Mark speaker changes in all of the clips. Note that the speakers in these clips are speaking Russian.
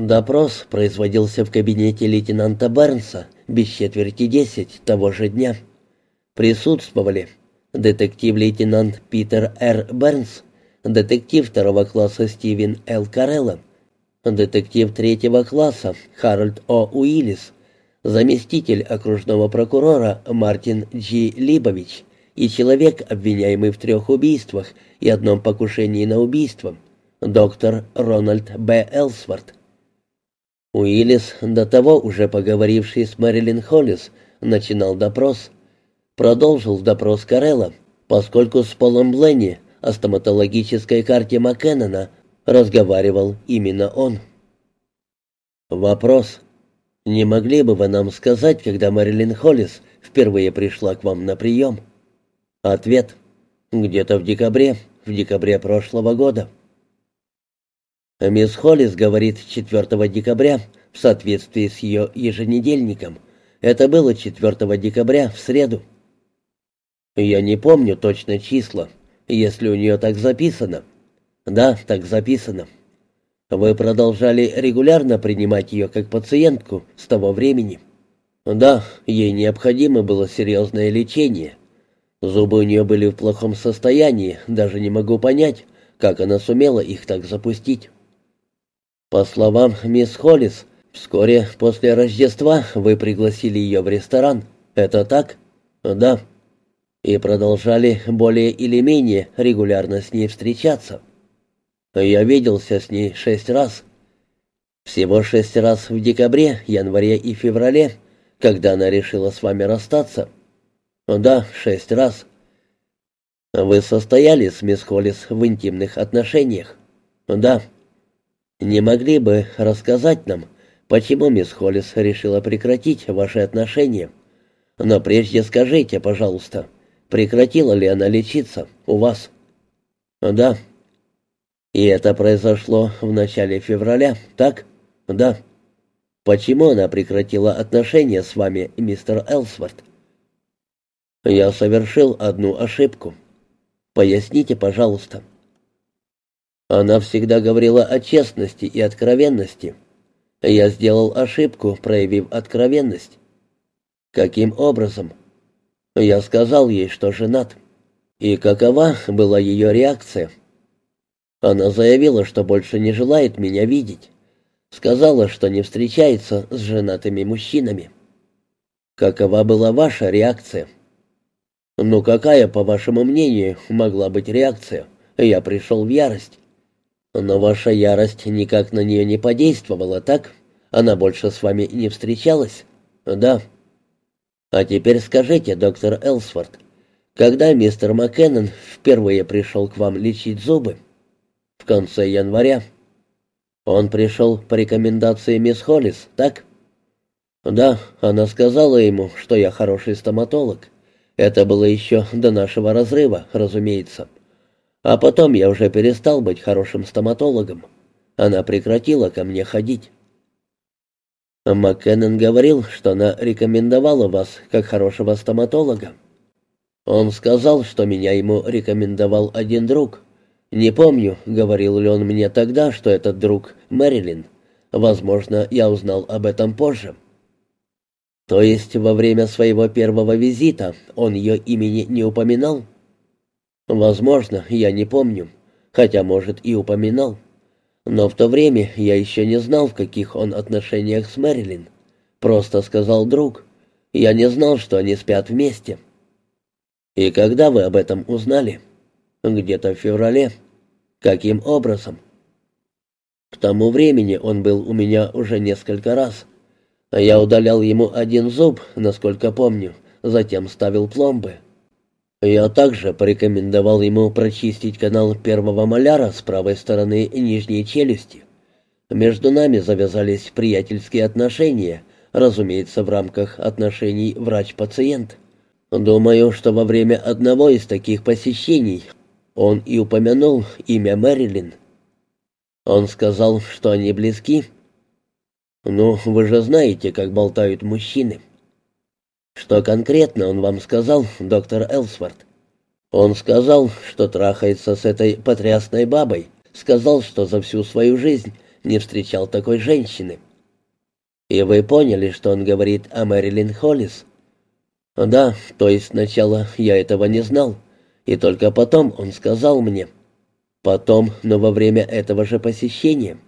Speaker 1: Допрос производился в кабинете лейтенанта Бернса без четверти десять того же дня. Присутствовали детектив-лейтенант Питер Р. Бернс, детектив второго класса Стивен Л. Карелло, детектив третьего класса Харальд О. Уиллис, заместитель окружного прокурора Мартин Джи Либович и человек, обвиняемый в трех убийствах и одном покушении на убийство, доктор Рональд Б. Элсворт. Уиллис, до того уже поговоривший с Мэрилин Холлис, начинал допрос. Продолжил допрос Карелла, поскольку с Полом Бленни о стоматологической карте Маккеннона разговаривал именно он. Вопрос. Не могли бы вы нам сказать, когда Мэрилин Холлис впервые пришла к вам на прием? Ответ. Где-то в декабре, в декабре прошлого года. Мисс Холлис говорит 4 декабря в соответствии с ее еженедельником. Это было 4 декабря, в среду. Я не помню точно числа, если у нее так записано. Да, так записано. Вы продолжали регулярно принимать ее как пациентку с того времени? Да, ей необходимо было серьезное лечение. Зубы у нее были в плохом состоянии, даже не могу понять, как она сумела их так запустить. По словам мисс Холлис, вскоре после Рождества вы пригласили ее в ресторан. Это так? Да. И продолжали более или менее регулярно с ней встречаться. Я виделся с ней шесть раз. Всего шесть раз в декабре, январе и феврале, когда она решила с вами расстаться. Да, шесть раз. Вы состояли с мисс Холлис в интимных отношениях? Да. Не могли бы рассказать нам, почему мисс Холлис решила прекратить ваши отношения? Но прежде скажите, пожалуйста, прекратила ли она лечиться у вас? Да. И это произошло в начале февраля, так? Да. Почему она прекратила отношения с вами, мистер Элсворт? Я совершил одну ошибку. Поясните, пожалуйста. Она всегда говорила о честности и откровенности. Я сделал ошибку, проявив откровенность. Каким образом? Я сказал ей, что женат. И какова была ее реакция? Она заявила, что больше не желает меня видеть. Сказала, что не встречается с женатыми мужчинами. Какова была ваша реакция? Ну какая, по вашему мнению, могла быть реакция? Я пришел в ярость. Но ваша ярость никак на нее не подействовала, так? Она больше с вами не встречалась? Да. А теперь скажите, доктор Элсворт, когда мистер Маккеннон впервые пришел к вам лечить зубы? В конце января. Он пришел по рекомендации мисс Холлис, так? Да, она сказала ему, что я хороший стоматолог. Это было еще до нашего разрыва, разумеется. А потом я уже перестал быть хорошим стоматологом. Она прекратила ко мне ходить. Маккеннон говорил, что она рекомендовала вас как хорошего стоматолога. Он сказал, что меня ему рекомендовал один друг. Не помню, говорил ли он мне тогда, что этот друг Мэрилин. Возможно, я узнал об этом позже. То есть во время своего первого визита он ее имени не упоминал? Возможно, я не помню, хотя, может, и упоминал. Но в то время я еще не знал, в каких он отношениях с Мэрилин. Просто сказал друг. Я не знал, что они спят вместе. И когда вы об этом узнали? Где-то в феврале. Каким образом? К тому времени он был у меня уже несколько раз. Я удалял ему один зуб, насколько помню, затем ставил пломбы. Я также порекомендовал ему прочистить канал первого маляра с правой стороны нижней челюсти. Между нами завязались приятельские отношения, разумеется, в рамках отношений врач-пациент. Думаю, что во время одного из таких посещений он и упомянул имя Мэрилин. Он сказал, что они близки. Ну, вы же знаете, как болтают мужчины. «Что конкретно он вам сказал, доктор Элсворт?» «Он сказал, что трахается с этой потрясной бабой. Сказал, что за всю свою жизнь не встречал такой женщины». «И вы поняли, что он говорит о Мэрилин Холлис?» «Да, то есть сначала я этого не знал, и только потом он сказал мне. Потом, но во время этого же посещения».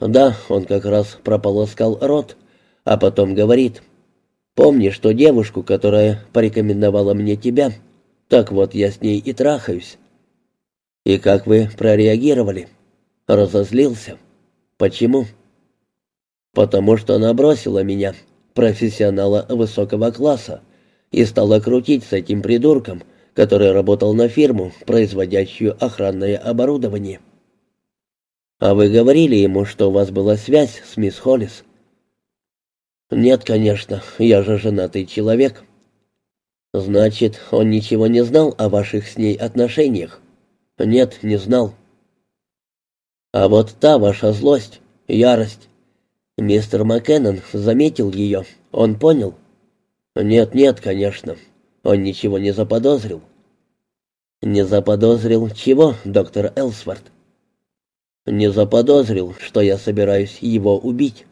Speaker 1: «Да, он как раз прополоскал рот, а потом говорит, «Помни, что девушку, которая порекомендовала мне тебя, так вот я с ней и трахаюсь». «И как вы прореагировали?» «Разозлился». «Почему?» «Потому что она бросила меня, профессионала высокого класса, и стала крутить с этим придурком, который работал на фирму, производящую охранное оборудование». «А вы говорили ему, что у вас была связь с мисс Холлис?» «Нет, конечно, я же женатый человек». «Значит, он ничего не знал о ваших с ней отношениях?» «Нет, не знал». «А вот та ваша злость, ярость. Мистер Маккеннон заметил ее, он понял?» «Нет, нет, конечно, он ничего не заподозрил». «Не заподозрил чего, доктор Элсворт?» «Не заподозрил, что я собираюсь его убить».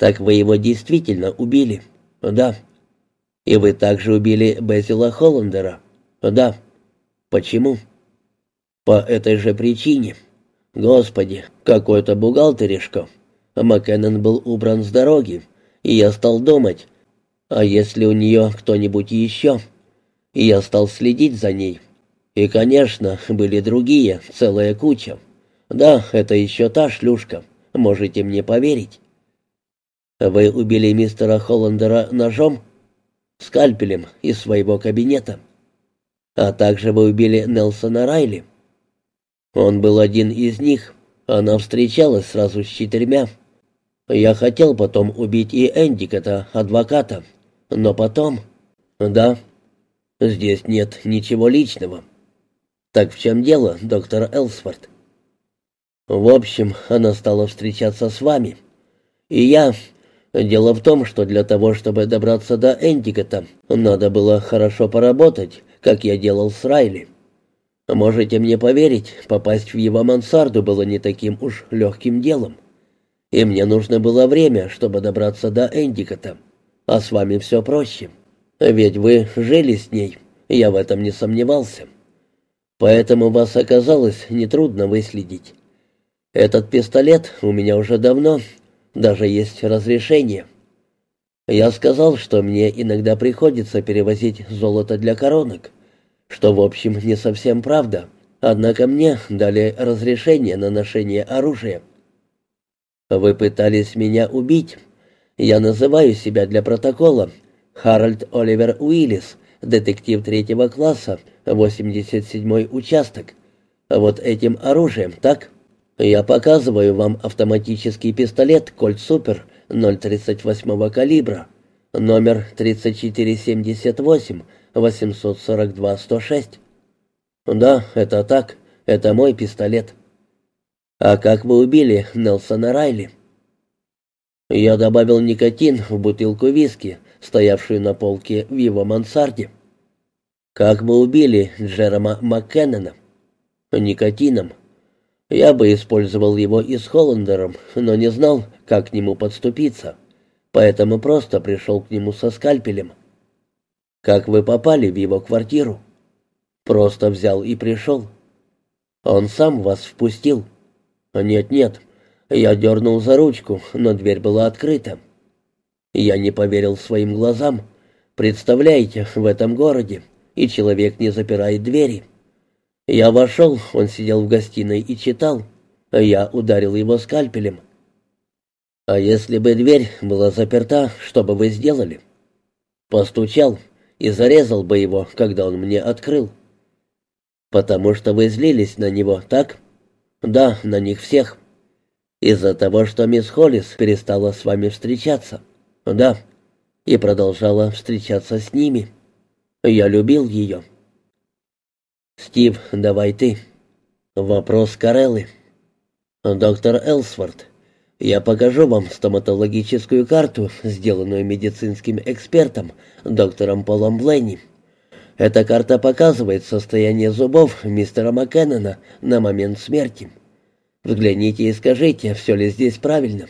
Speaker 1: «Так вы его действительно убили?» «Да». «И вы также убили Безила Холландера?» «Да». «Почему?» «По этой же причине». «Господи, какой-то бухгалтеришка». Маккеннон был убран с дороги, и я стал думать, а если у нее кто-нибудь еще? И я стал следить за ней. И, конечно, были другие, целая куча. Да, это еще та шлюшка, можете мне поверить. Вы убили мистера Холландера ножом, скальпелем из своего кабинета. А также вы убили Нелсона Райли. Он был один из них. Она встречалась сразу с четырьмя. Я хотел потом убить и Эндиката, адвоката. Но потом... Да, здесь нет ничего личного. Так в чем дело, доктор Элсфорд? В общем, она стала встречаться с вами. И я, Дело в том, что для того, чтобы добраться до Эндикота, надо было хорошо поработать, как я делал с Райли. Можете мне поверить, попасть в его мансарду было не таким уж легким делом. И мне нужно было время, чтобы добраться до Эндикота. А с вами все проще. Ведь вы жили с ней, я в этом не сомневался. Поэтому вас оказалось нетрудно выследить. Этот пистолет у меня уже давно, даже есть разрешение. Я сказал, что мне иногда приходится перевозить золото для коронок, что, в общем, не совсем правда, однако мне дали разрешение на ношение оружия. Вы пытались меня убить. Я называю себя для протокола Харальд Оливер Уиллис, детектив третьего класса, 87-й участок. Вот этим оружием, так?» Я показываю вам автоматический пистолет «Кольт Супер» 0,38 калибра, номер 3478 842 106. Да, это так. Это мой пистолет. А как вы убили Нелсона Райли? Я добавил никотин в бутылку виски, стоявшую на полке в его мансарде. Как вы убили Джерома Маккеннона? Никотином. Я бы использовал его и с Холландером, но не знал, как к нему подступиться, поэтому просто пришел к нему со скальпелем. Как вы попали в его квартиру? Просто взял и пришел. Он сам вас впустил? Нет-нет, я дернул за ручку, но дверь была открыта. Я не поверил своим глазам. Представляете, в этом городе, и человек не запирает двери. Я вошел, он сидел в гостиной и читал, а я ударил его скальпелем. А если бы дверь была заперта, что бы вы сделали? Постучал и зарезал бы его, когда он мне открыл. Потому что вы злились на него, так? Да, на них всех. Из-за того, что мисс Холлис перестала с вами встречаться. Да. И продолжала встречаться с ними. Я любил ее. «Стив, давай ты». «Вопрос Кареллы». «Доктор Элсворт, я покажу вам стоматологическую карту, сделанную медицинским экспертом, доктором Полом Бленни. Эта карта показывает состояние зубов мистера Маккеннона на момент смерти. Взгляните и скажите, все ли здесь правильно».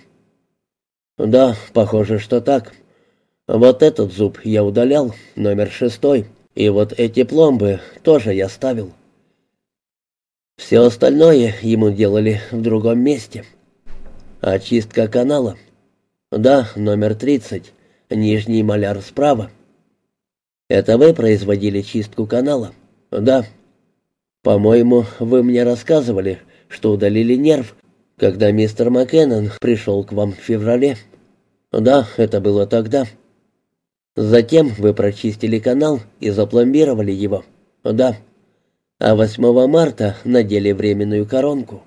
Speaker 1: «Да, похоже, что так. Вот этот зуб я удалял, номер шестой, и вот эти пломбы тоже я ставил. Все остальное ему делали в другом месте. Очистка канала. Да, номер тридцать, нижний маляр справа. Это вы производили чистку канала? Да. По-моему, вы мне рассказывали, что удалили нерв, когда мистер Маккеннон пришел к вам в феврале. Да, это было тогда. Затем вы прочистили канал и запломбировали его. Да. А 8 марта надели временную коронку.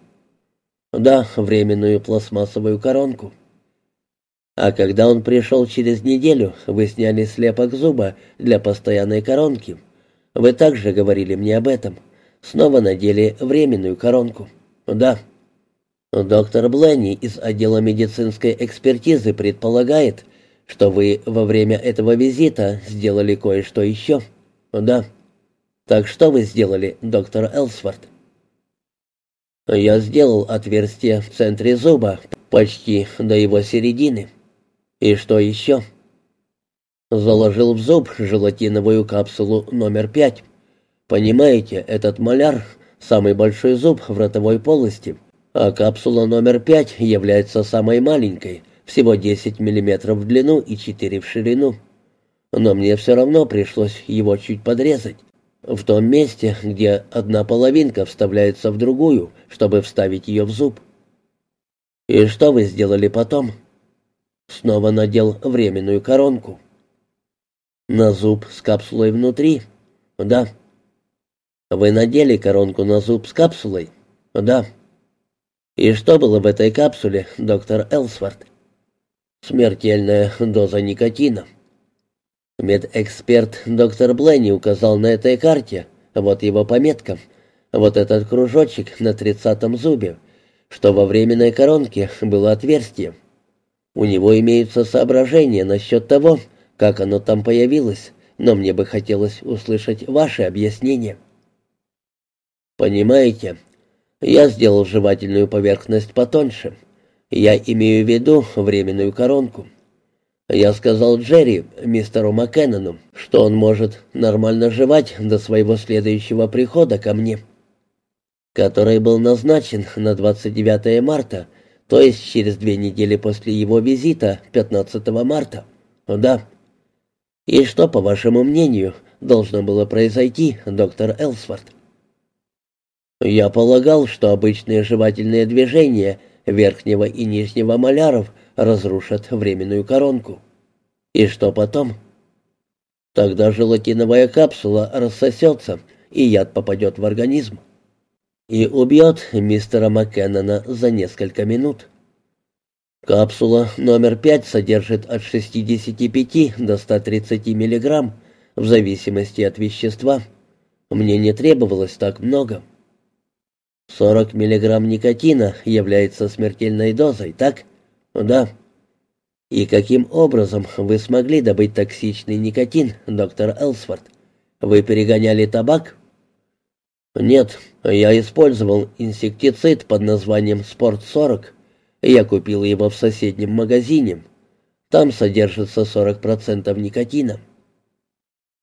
Speaker 1: Да, временную пластмассовую коронку. А когда он пришел через неделю, вы сняли слепок зуба для постоянной коронки. Вы также говорили мне об этом. Снова надели временную коронку. Да. Доктор Бленни из отдела медицинской экспертизы предполагает, что вы во время этого визита сделали кое-что еще. Да. Так что вы сделали, доктор Элсворт? Я сделал отверстие в центре зуба, почти до его середины. И что еще? Заложил в зуб желатиновую капсулу номер пять. Понимаете, этот маляр — самый большой зуб в ротовой полости, а капсула номер пять является самой маленькой, всего 10 мм в длину и 4 в ширину. Но мне все равно пришлось его чуть подрезать. В том месте, где одна половинка вставляется в другую, чтобы вставить ее в зуб. И что вы сделали потом? Снова надел временную коронку. На зуб с капсулой внутри? Да. Вы надели коронку на зуб с капсулой? Да. И что было в этой капсуле, доктор Элсворт? Смертельная доза никотина. Медэксперт доктор Бленни указал на этой карте, вот его пометка, вот этот кружочек на тридцатом зубе, что во временной коронке было отверстие. У него имеются соображения насчет того, как оно там появилось, но мне бы хотелось услышать ваши объяснения. Понимаете, я сделал жевательную поверхность потоньше. Я имею в виду временную коронку. Я сказал Джерри, мистеру Маккеннону, что он может нормально жевать до своего следующего прихода ко мне, который был назначен на 29 марта то есть через две недели после его визита, 15 марта. Да. И что, по вашему мнению, должно было произойти, доктор Элсворт? Я полагал, что обычные жевательные движения верхнего и нижнего маляров разрушат временную коронку. И что потом? Тогда желатиновая капсула рассосется, и яд попадет в организм и убьет мистера Маккеннона за несколько минут. Капсула номер пять содержит от 65 до 130 миллиграмм, в зависимости от вещества. Мне не требовалось так много. 40 миллиграмм никотина является смертельной дозой, так? Да. И каким образом вы смогли добыть токсичный никотин, доктор Элсфорд? Вы перегоняли табак? «Нет, я использовал инсектицид под названием «Спорт-40». Я купил его в соседнем магазине. Там содержится 40% никотина».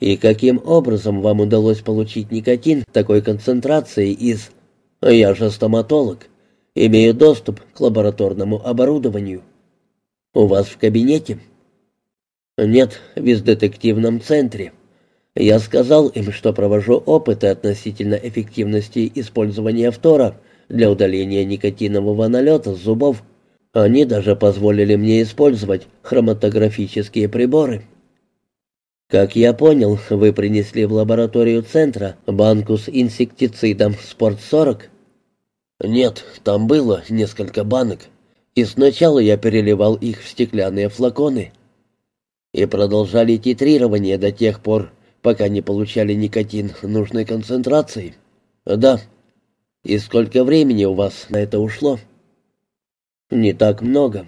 Speaker 1: «И каким образом вам удалось получить никотин такой концентрации из...» «Я же стоматолог. Имею доступ к лабораторному оборудованию». «У вас в кабинете?» «Нет, в детективном центре». Я сказал им, что провожу опыты относительно эффективности использования фтора для удаления никотинового налета с зубов. Они даже позволили мне использовать хроматографические приборы. Как я понял, вы принесли в лабораторию центра банку с инсектицидом Спорт-40? Нет, там было несколько банок. И сначала я переливал их в стеклянные флаконы. И продолжали титрирование до тех пор, пока не получали никотин нужной концентрации. Да. И сколько времени у вас на это ушло? Не так много.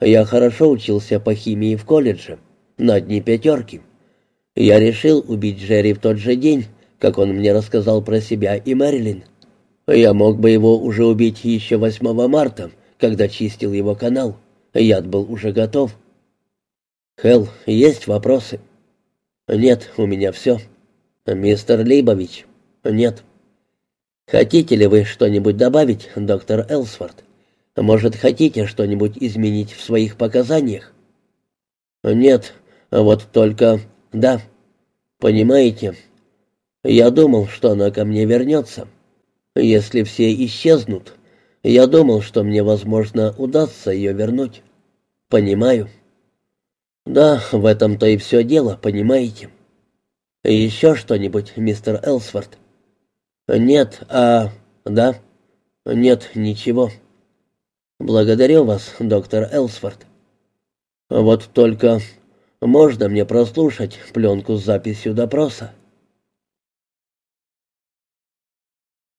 Speaker 1: Я хорошо учился по химии в колледже, на одни пятерки. Я решил убить Джерри в тот же день, как он мне рассказал про себя и Мэрилин. Я мог бы его уже убить еще 8 марта, когда чистил его канал. Яд был уже готов. Хелл, есть вопросы? Нет, у меня все. Мистер Лейбович? Нет. Хотите ли вы что-нибудь добавить, доктор Элсворт? Может, хотите что-нибудь изменить в своих показаниях? Нет, вот только... Да. Понимаете, я думал, что она ко мне вернется. Если все исчезнут, я думал, что мне, возможно, удастся ее вернуть. Понимаю. Да, в этом-то и все дело, понимаете. Еще что-нибудь, мистер Элсворт? Нет, а... Да? Нет, ничего. Благодарю вас, доктор Элсворт. Вот только можно мне прослушать пленку с записью допроса?